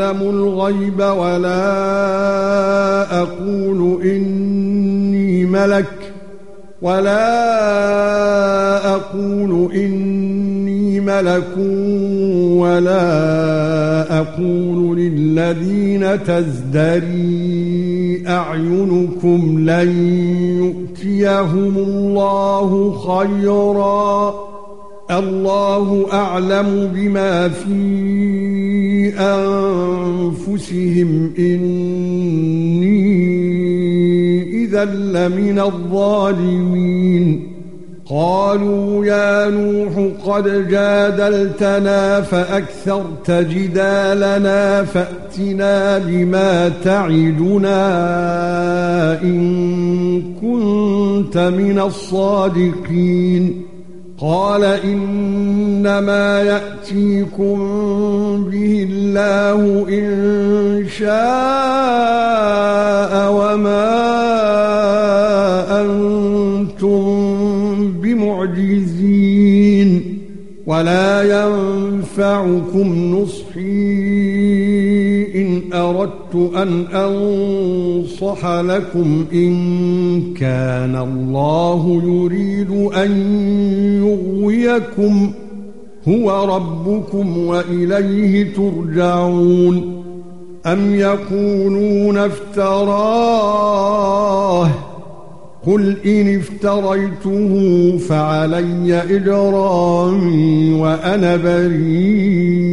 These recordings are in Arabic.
اعلم الغيب ولا أقول إني ملك ولا أقول إني ملك ولا أقول للذين تزدري أعينكم لن يؤتيهم الله خيرا الله أعلم بما في أنفسهم. إني إذا لمن الظالمين. قالوا يا نوح قد جادلتنا فأكثرت جدالنا فأتنا بما تعدنا إن كنت من الصادقين. قال إنما يأتيكم به الله إن شاء وما أنتم بمعجزين ولا ينفعكم نصحي أردت أن أنصح لكم إن كان الله يريد أن يغويكم هو ربكم وإليه ترجعون أم يقولون افتراه قل إن افتريته فعلي إجرامي وأنا بريء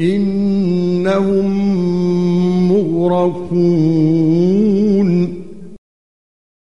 إنهم مغرقون.